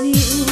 new